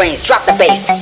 brains, drop the bass.